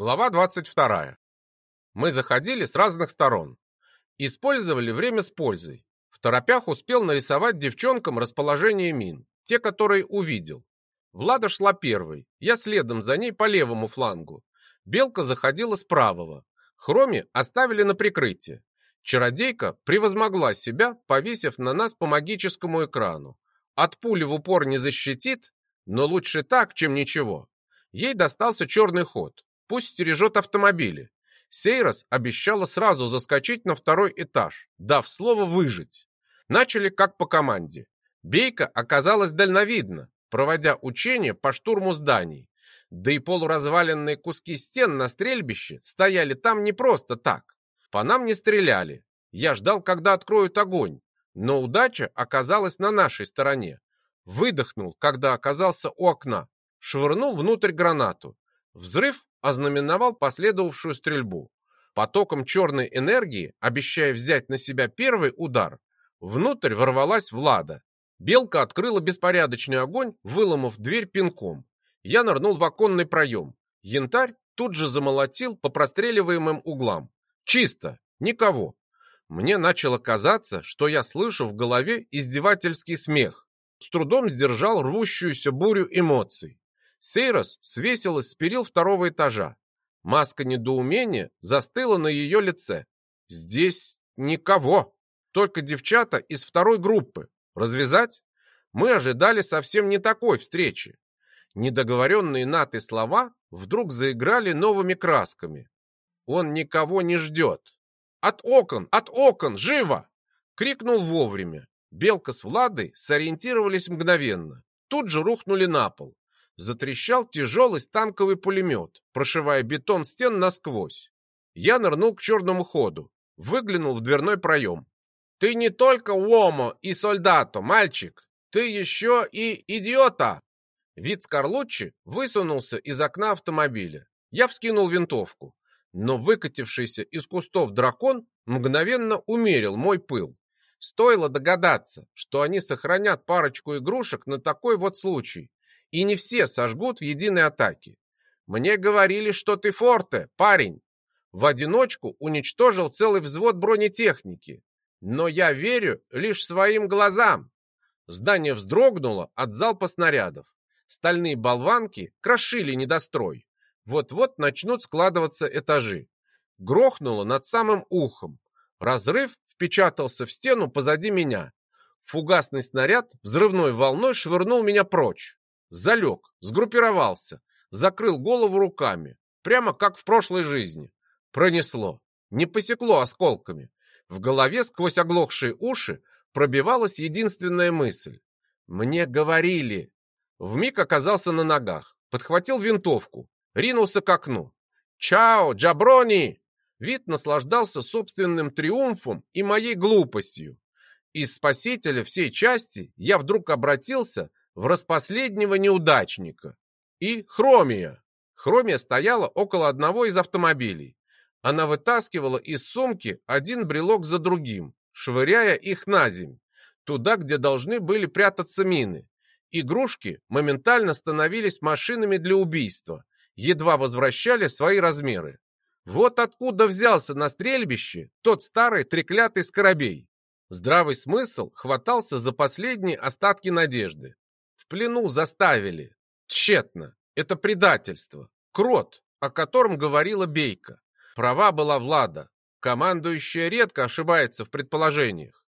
Глава 22. Мы заходили с разных сторон. Использовали время с пользой. В торопях успел нарисовать девчонкам расположение мин, те, которые увидел. Влада шла первой, я следом за ней по левому флангу. Белка заходила с правого. Хроми оставили на прикрытие. Чародейка превозмогла себя, повесив на нас по магическому экрану. От пули в упор не защитит, но лучше так, чем ничего. Ей достался черный ход. Пусть стережет автомобили. Сейрос обещала сразу заскочить на второй этаж, дав слово выжить. Начали как по команде. Бейка оказалась дальновидна, проводя учения по штурму зданий. Да и полуразваленные куски стен на стрельбище стояли там не просто так. По нам не стреляли. Я ждал, когда откроют огонь, но удача оказалась на нашей стороне. Выдохнул, когда оказался у окна. Швырнул внутрь гранату. Взрыв ознаменовал последовавшую стрельбу. Потоком черной энергии, обещая взять на себя первый удар, внутрь ворвалась Влада. Белка открыла беспорядочный огонь, выломав дверь пинком. Я нырнул в оконный проем. Янтарь тут же замолотил по простреливаемым углам. Чисто, никого. Мне начало казаться, что я слышу в голове издевательский смех. С трудом сдержал рвущуюся бурю эмоций. Сейрос свесилась с перил второго этажа. Маска недоумения застыла на ее лице. Здесь никого, только девчата из второй группы. Развязать? Мы ожидали совсем не такой встречи. Недоговоренные наты слова вдруг заиграли новыми красками. Он никого не ждет. «От окон! От окон! Живо!» Крикнул вовремя. Белка с Владой сориентировались мгновенно. Тут же рухнули на пол. Затрещал тяжелый станковый пулемет, прошивая бетон стен насквозь. Я нырнул к черному ходу, выглянул в дверной проем. «Ты не только уомо и солдато, мальчик, ты еще и идиота!» Вид Скорлуччи высунулся из окна автомобиля. Я вскинул винтовку, но выкатившийся из кустов дракон мгновенно умерил мой пыл. Стоило догадаться, что они сохранят парочку игрушек на такой вот случай, и не все сожгут в единой атаке. Мне говорили, что ты форте, парень. В одиночку уничтожил целый взвод бронетехники. Но я верю лишь своим глазам. Здание вздрогнуло от залпа снарядов. Стальные болванки крошили недострой. Вот-вот начнут складываться этажи. Грохнуло над самым ухом. Разрыв впечатался в стену позади меня. Фугасный снаряд взрывной волной швырнул меня прочь. Залег, сгруппировался, закрыл голову руками, прямо как в прошлой жизни. Пронесло, не посекло осколками. В голове сквозь оглохшие уши пробивалась единственная мысль. «Мне говорили!» Вмиг оказался на ногах, подхватил винтовку, ринулся к окну. «Чао, Джаброни!» Вид наслаждался собственным триумфом и моей глупостью. Из спасителя всей части я вдруг обратился в распоследнего неудачника. И Хромия. Хромия стояла около одного из автомобилей. Она вытаскивала из сумки один брелок за другим, швыряя их на земь, туда, где должны были прятаться мины. Игрушки моментально становились машинами для убийства, едва возвращали свои размеры. Вот откуда взялся на стрельбище тот старый треклятый скоробей. Здравый смысл хватался за последние остатки надежды плену заставили. Тщетно. Это предательство. Крот, о котором говорила Бейка. Права была Влада. Командующая редко ошибается в предположениях.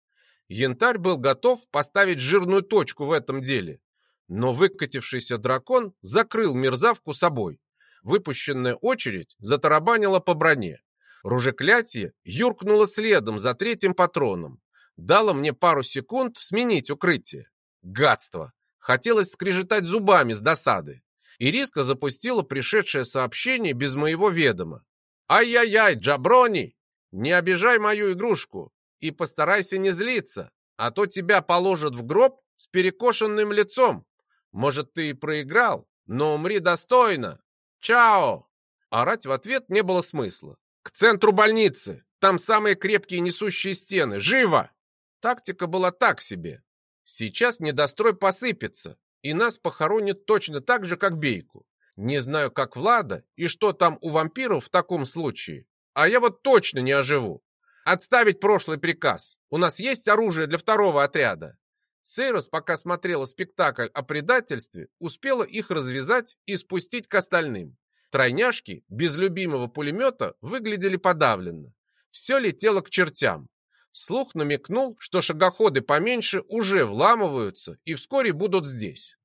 Янтарь был готов поставить жирную точку в этом деле. Но выкатившийся дракон закрыл мерзавку собой. Выпущенная очередь затарабанила по броне. Ружеклятие юркнуло следом за третьим патроном. Дало мне пару секунд сменить укрытие. Гадство! Хотелось скрежетать зубами с досады. Ириска запустила пришедшее сообщение без моего ведома. «Ай-яй-яй, Джаброни! Не обижай мою игрушку и постарайся не злиться, а то тебя положат в гроб с перекошенным лицом. Может, ты и проиграл, но умри достойно. Чао!» Орать в ответ не было смысла. «К центру больницы! Там самые крепкие несущие стены! Живо!» Тактика была так себе, Сейчас недострой посыпется, и нас похоронят точно так же, как Бейку. Не знаю, как Влада и что там у вампиров в таком случае, а я вот точно не оживу. Отставить прошлый приказ. У нас есть оружие для второго отряда. Сейрос, пока смотрела спектакль о предательстве, успела их развязать и спустить к остальным. Тройняшки без любимого пулемета выглядели подавленно. Все летело к чертям. Слух намекнул, что шагоходы поменьше уже вламываются и вскоре будут здесь.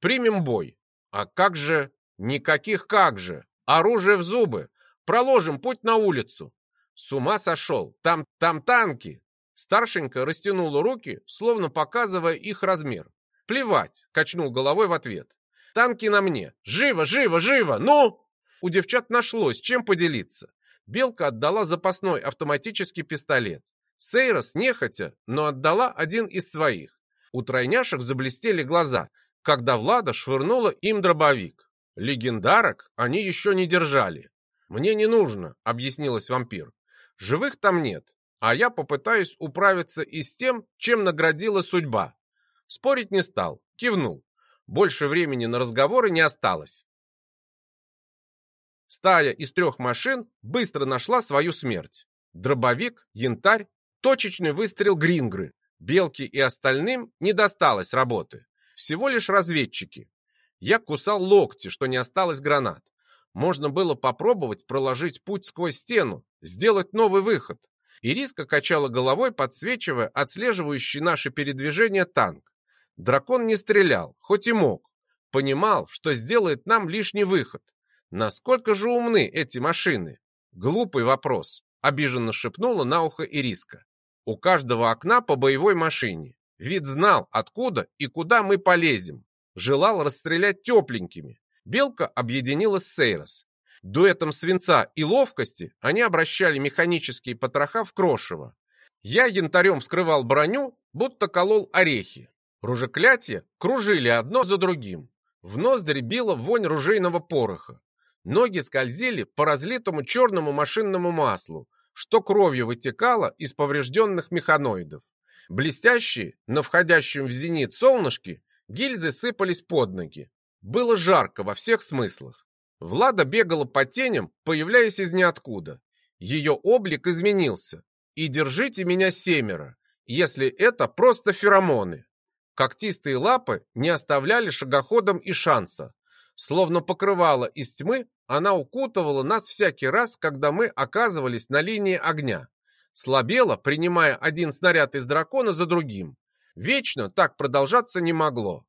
Примем бой. А как же... Никаких как же. Оружие в зубы. Проложим путь на улицу. С ума сошел. Там, там танки. Старшенька растянула руки, словно показывая их размер. «Плевать!» — качнул головой в ответ. «Танки на мне! Живо, живо, живо! Ну!» У девчат нашлось, чем поделиться. Белка отдала запасной автоматический пистолет. Сейрос нехотя, но отдала один из своих. У тройняшек заблестели глаза, когда Влада швырнула им дробовик. Легендарок они еще не держали. «Мне не нужно», — объяснилась вампир. «Живых там нет, а я попытаюсь управиться и с тем, чем наградила судьба». Спорить не стал, кивнул. Больше времени на разговоры не осталось. Стая из трех машин быстро нашла свою смерть. Дробовик, янтарь, точечный выстрел грингры. Белке и остальным не досталось работы. Всего лишь разведчики. Я кусал локти, что не осталось гранат. Можно было попробовать проложить путь сквозь стену, сделать новый выход. Ириска качала головой, подсвечивая отслеживающий наше передвижение танк. Дракон не стрелял, хоть и мог. Понимал, что сделает нам лишний выход. Насколько же умны эти машины? Глупый вопрос, обиженно шепнула на ухо Ириска. У каждого окна по боевой машине. Вид знал, откуда и куда мы полезем. Желал расстрелять тепленькими. Белка объединилась с Сейрос. Дуэтом свинца и ловкости они обращали механические потроха в крошево. Я янтарем вскрывал броню, будто колол орехи. Ружеклятия кружили одно за другим. В ноздри била вонь ружейного пороха. Ноги скользили по разлитому черному машинному маслу, что кровью вытекало из поврежденных механоидов. Блестящие, на входящем в зенит солнышке, гильзы сыпались под ноги. Было жарко во всех смыслах. Влада бегала по теням, появляясь из ниоткуда. Ее облик изменился. И держите меня семеро, если это просто феромоны. Когтистые лапы не оставляли шагоходам и шанса. Словно покрывало из тьмы, она укутывала нас всякий раз, когда мы оказывались на линии огня. Слабела, принимая один снаряд из дракона за другим. Вечно так продолжаться не могло.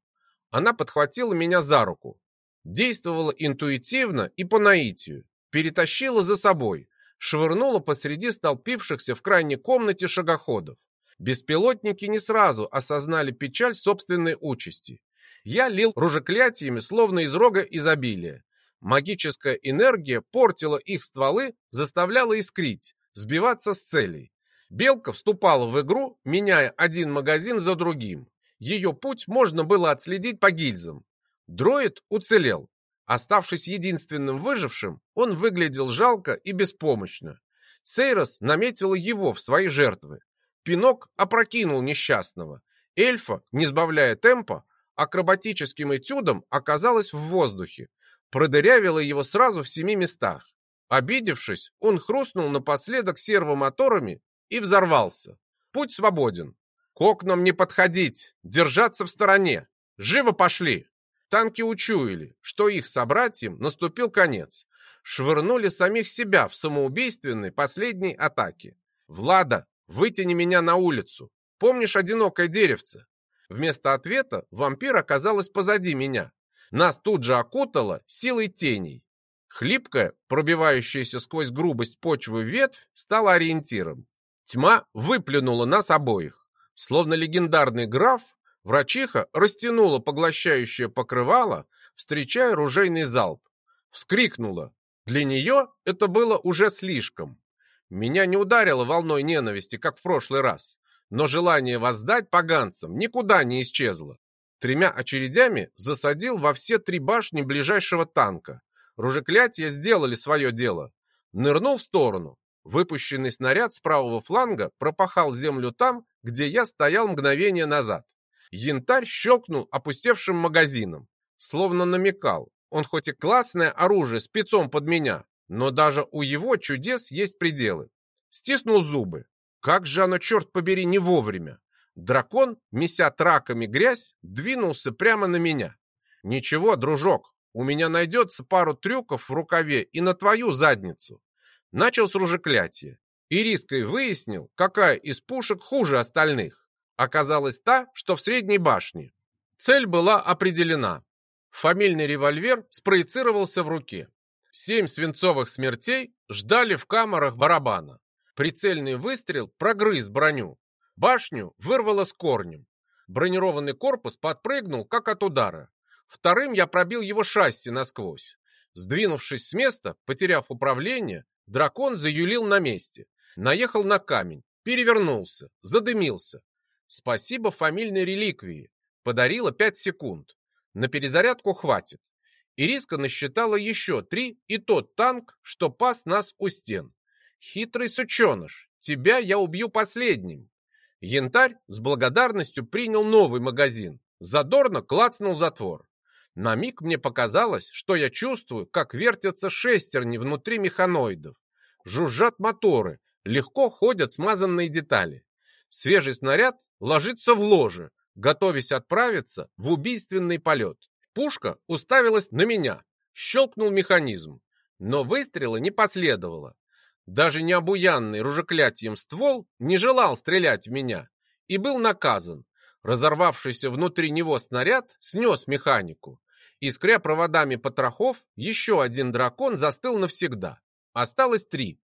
Она подхватила меня за руку. Действовала интуитивно и по наитию. Перетащила за собой. Швырнула посреди столпившихся в крайней комнате шагоходов. Беспилотники не сразу осознали печаль собственной участи. Я лил ружеклятиями, словно из рога изобилия. Магическая энергия портила их стволы, заставляла искрить, сбиваться с целей. Белка вступала в игру, меняя один магазин за другим. Ее путь можно было отследить по гильзам. Дроид уцелел. Оставшись единственным выжившим, он выглядел жалко и беспомощно. Сейрос наметила его в свои жертвы. Пинок опрокинул несчастного. Эльфа, не сбавляя темпа, акробатическим этюдом оказалась в воздухе, продырявила его сразу в семи местах. Обидевшись, он хрустнул напоследок сервомоторами и взорвался. Путь свободен. К окнам не подходить, держаться в стороне. Живо пошли. Танки учуяли, что их собратьям наступил конец. Швырнули самих себя в самоубийственной последней атаке. «Влада, вытяни меня на улицу. Помнишь одинокое деревце? Вместо ответа вампир оказалась позади меня. Нас тут же окутало силой теней. Хлипкая, пробивающаяся сквозь грубость почвы ветвь, стала ориентиром. Тьма выплюнула нас обоих. Словно легендарный граф, врачиха растянула поглощающее покрывало, встречая ружейный залп. Вскрикнула. Для нее это было уже слишком. Меня не ударило волной ненависти, как в прошлый раз но желание воздать поганцам никуда не исчезло. Тремя очередями засадил во все три башни ближайшего танка. Ружеклятия сделали свое дело. Нырнул в сторону. Выпущенный снаряд с правого фланга пропахал землю там, где я стоял мгновение назад. Янтарь щелкнул опустевшим магазином. Словно намекал, он хоть и классное оружие спецом под меня, но даже у его чудес есть пределы. Стиснул зубы. Как же оно, черт побери, не вовремя. Дракон, меся траками грязь, двинулся прямо на меня. Ничего, дружок, у меня найдется пару трюков в рукаве и на твою задницу. Начал с ружеклятия. И риской выяснил, какая из пушек хуже остальных. Оказалась та, что в средней башне. Цель была определена. Фамильный револьвер спроецировался в руке. Семь свинцовых смертей ждали в камерах барабана. Прицельный выстрел прогрыз броню. Башню вырвало с корнем. Бронированный корпус подпрыгнул, как от удара. Вторым я пробил его шасси насквозь. Сдвинувшись с места, потеряв управление, дракон заюлил на месте. Наехал на камень, перевернулся, задымился. Спасибо фамильной реликвии. Подарила пять секунд. На перезарядку хватит. Ириска насчитала еще три и тот танк, что пас нас у стен. Хитрый сученыш, тебя я убью последним. Янтарь с благодарностью принял новый магазин. Задорно клацнул затвор. На миг мне показалось, что я чувствую, как вертятся шестерни внутри механоидов. Жужжат моторы, легко ходят смазанные детали. Свежий снаряд ложится в ложе, готовясь отправиться в убийственный полет. Пушка уставилась на меня. Щелкнул механизм. Но выстрела не последовало. Даже необуянный ружеклятием ствол не желал стрелять в меня и был наказан. Разорвавшийся внутри него снаряд снес механику. Искря проводами потрохов, еще один дракон застыл навсегда. Осталось три.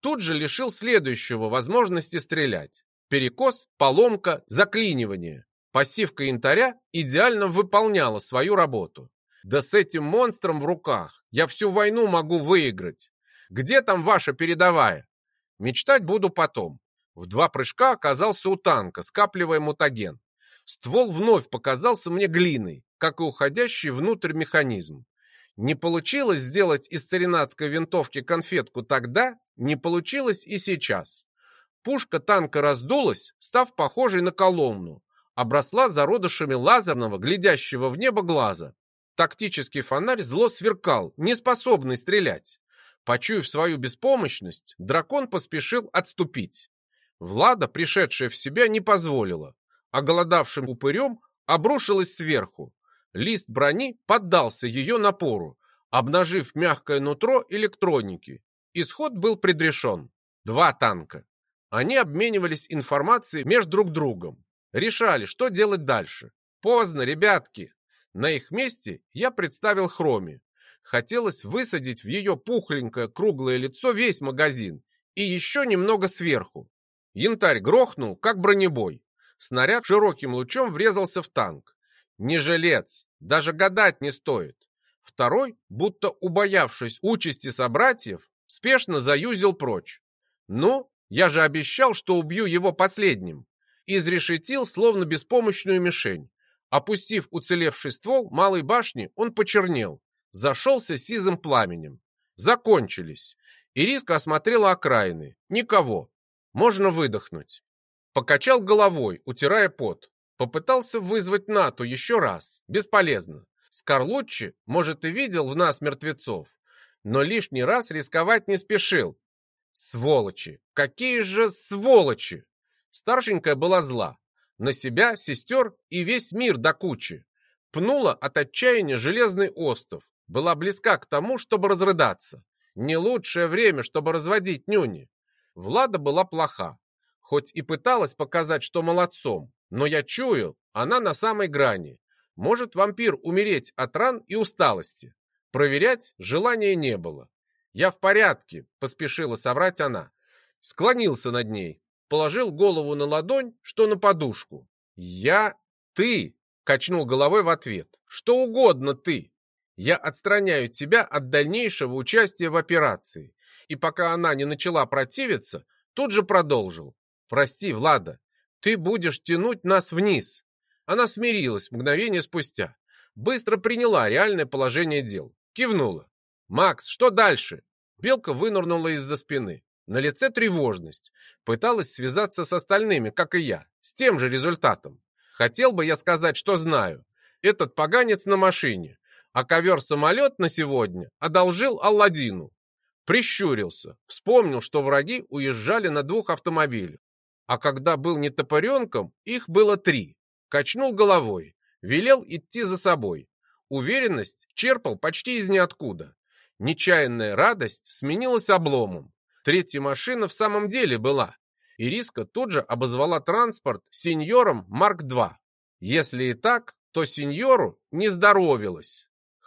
Тут же лишил следующего возможности стрелять. Перекос, поломка, заклинивание. Пассивка янтаря идеально выполняла свою работу. Да с этим монстром в руках я всю войну могу выиграть. Где там ваша передовая? Мечтать буду потом. В два прыжка оказался у танка, скапливая мутаген. Ствол вновь показался мне глиной, как и уходящий внутрь механизм. Не получилось сделать из царинатской винтовки конфетку тогда, не получилось и сейчас. Пушка танка раздулась, став похожей на колонну, обросла зародышами лазерного, глядящего в небо глаза. Тактический фонарь зло сверкал, не способный стрелять. Почуяв свою беспомощность, дракон поспешил отступить. Влада, пришедшая в себя, не позволила, а голодавшим упырем обрушилась сверху. Лист брони поддался ее напору, обнажив мягкое нутро электроники. Исход был предрешен. Два танка. Они обменивались информацией между друг другом. Решали, что делать дальше. Поздно, ребятки. На их месте я представил Хроме. Хотелось высадить в ее пухленькое круглое лицо весь магазин и еще немного сверху. Янтарь грохнул, как бронебой. Снаряд широким лучом врезался в танк. Не жилец, даже гадать не стоит. Второй, будто убоявшись участи собратьев, спешно заюзил прочь. Ну, я же обещал, что убью его последним изрешетил, словно беспомощную мишень. Опустив уцелевший ствол малой башни, он почернел, зашелся сизым пламенем. Закончились. Ириска осмотрела окраины. Никого. Можно выдохнуть. Покачал головой, утирая пот. Попытался вызвать НАТО еще раз. Бесполезно. Скорлуччи, может, и видел в нас мертвецов, но лишний раз рисковать не спешил. Сволочи! Какие же сволочи! Старшенькая была зла. На себя, сестер и весь мир до кучи. Пнула от отчаяния железный остов. Была близка к тому, чтобы разрыдаться. Не лучшее время, чтобы разводить нюни. Влада была плоха. Хоть и пыталась показать, что молодцом, но я чуял, она на самой грани. Может вампир умереть от ран и усталости. Проверять желания не было. «Я в порядке», — поспешила соврать она. Склонился над ней, положил голову на ладонь, что на подушку. «Я... ты!» — качнул головой в ответ. «Что угодно ты! Я отстраняю тебя от дальнейшего участия в операции». И пока она не начала противиться, тут же продолжил. «Прости, Влада, ты будешь тянуть нас вниз». Она смирилась мгновение спустя. Быстро приняла реальное положение дел. Кивнула. «Макс, что дальше?» Белка вынырнула из-за спины. На лице тревожность. Пыталась связаться с остальными, как и я, с тем же результатом. Хотел бы я сказать, что знаю. Этот поганец на машине. А ковер-самолет на сегодня одолжил Алладину. Прищурился, вспомнил, что враги уезжали на двух автомобилях. А когда был не топоренком, их было три. Качнул головой, велел идти за собой. Уверенность черпал почти из ниоткуда. Нечаянная радость сменилась обломом. Третья машина в самом деле была. Ириска тут же обозвала транспорт сеньором Марк-2. Если и так, то сеньору не здоровилось.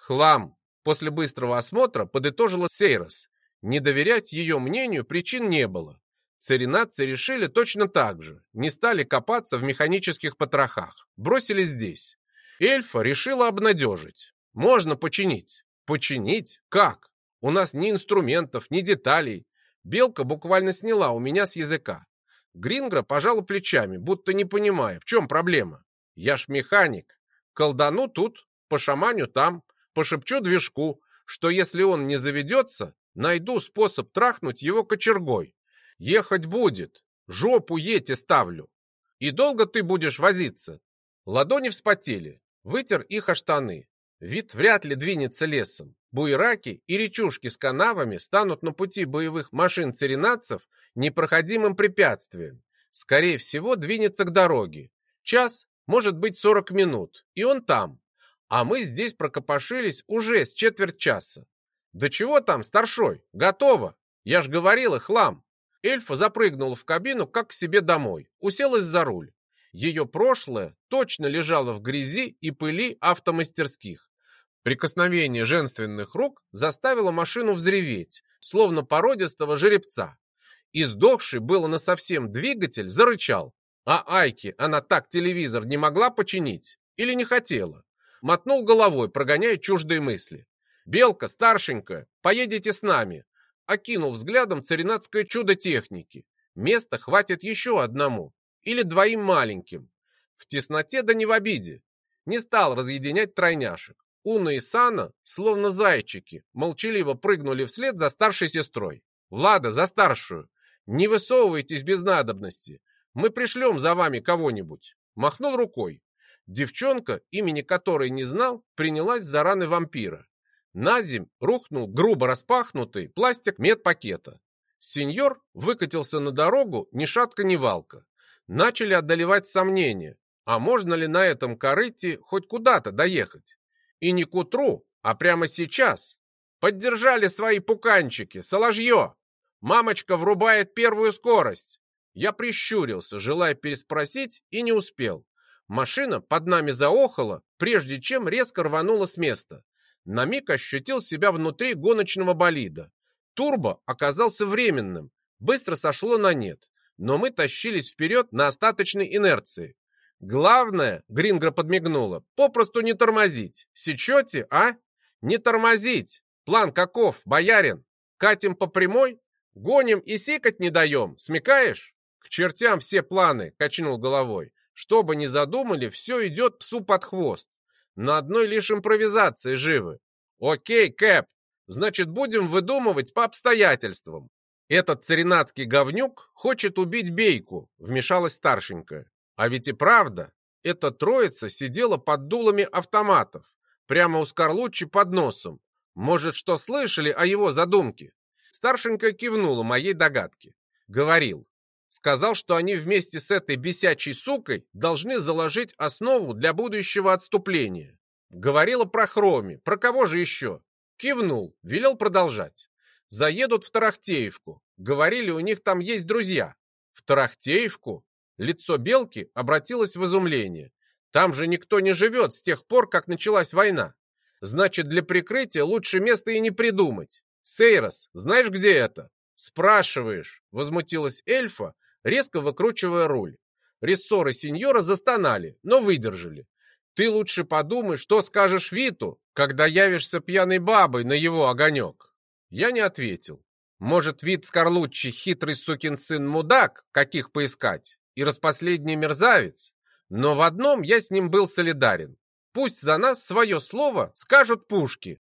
Хлам. После быстрого осмотра подытожила Сейрос. Не доверять ее мнению причин не было. Царинатцы решили точно так же. Не стали копаться в механических потрохах. Бросили здесь. Эльфа решила обнадежить. Можно починить. Починить? Как? У нас ни инструментов, ни деталей. Белка буквально сняла у меня с языка. Грингра пожала плечами, будто не понимая, в чем проблема. Я ж механик. Колдану тут, пошаманю там, пошепчу движку, что если он не заведется, найду способ трахнуть его кочергой. Ехать будет, жопу ете ставлю. И долго ты будешь возиться? Ладони вспотели, вытер их о штаны. Вид вряд ли двинется лесом. Буераки и речушки с канавами станут на пути боевых машин царинадцев непроходимым препятствием. Скорее всего, двинется к дороге. Час, может быть, 40 минут, и он там. А мы здесь прокопошились уже с четверть часа. Да чего там, старшой, готово. Я ж говорила, хлам. Эльфа запрыгнула в кабину, как к себе домой, уселась за руль. Ее прошлое точно лежало в грязи и пыли автомастерских. Прикосновение женственных рук заставило машину взреветь, словно породистого жеребца. Издохший было на совсем двигатель зарычал. А Айки она так телевизор не могла починить? Или не хотела? Мотнул головой, прогоняя чуждые мысли. «Белка, старшенькая, поедете с нами!» Окинул взглядом царинатское чудо техники. Места хватит еще одному. Или двоим маленьким. В тесноте да не в обиде. Не стал разъединять тройняшек. Уна и Сана, словно зайчики, молчаливо прыгнули вслед за старшей сестрой. «Влада, за старшую! Не высовывайтесь без надобности. Мы пришлем за вами кого-нибудь. Махнул рукой. Девчонка, имени которой не знал, принялась за раны вампира. На земь рухнул грубо распахнутый пластик медпакета. Сеньор выкатился на дорогу ни шатка, ни валка. Начали одолевать сомнения, а можно ли на этом корыте хоть куда-то доехать. И не к утру, а прямо сейчас. Поддержали свои пуканчики, соложье. Мамочка врубает первую скорость. Я прищурился, желая переспросить, и не успел. Машина под нами заохала, прежде чем резко рванула с места. На миг ощутил себя внутри гоночного болида. Турбо оказался временным, быстро сошло на нет, но мы тащились вперед на остаточной инерции. Главное, Грингра подмигнула, попросту не тормозить. Сечете, а? Не тормозить. План каков, боярин? Катим по прямой? Гоним и сикать не даем, смекаешь? К чертям все планы, качнул головой. Что бы ни задумали, все идет псу под хвост. На одной лишь импровизации живы. Окей, Кэп, значит, будем выдумывать по обстоятельствам. Этот царинатский говнюк хочет убить Бейку, вмешалась старшенькая. А ведь и правда, эта троица сидела под дулами автоматов, прямо у Скорлуччи под носом. Может, что слышали о его задумке? Старшенькая кивнула моей догадке. Говорил. Сказал, что они вместе с этой бесячей сукой должны заложить основу для будущего отступления. Говорила про Хроми, про кого же еще? Кивнул, велел продолжать. Заедут в Тарахтеевку. Говорили, у них там есть друзья. В Тарахтеевку? Лицо Белки обратилось в изумление. Там же никто не живет с тех пор, как началась война. Значит, для прикрытия лучше места и не придумать. «Сейрос, знаешь, где это?» «Спрашиваешь», — возмутилась эльфа, резко выкручивая руль. Рессоры сеньора застонали, но выдержали. «Ты лучше подумай, что скажешь Виту, когда явишься пьяной бабой на его огонек». Я не ответил. Может, Вит Скорлуччи хитрый сукин сын мудак, каких поискать, и распоследний мерзавец? Но в одном я с ним был солидарен. Пусть за нас свое слово скажут пушки.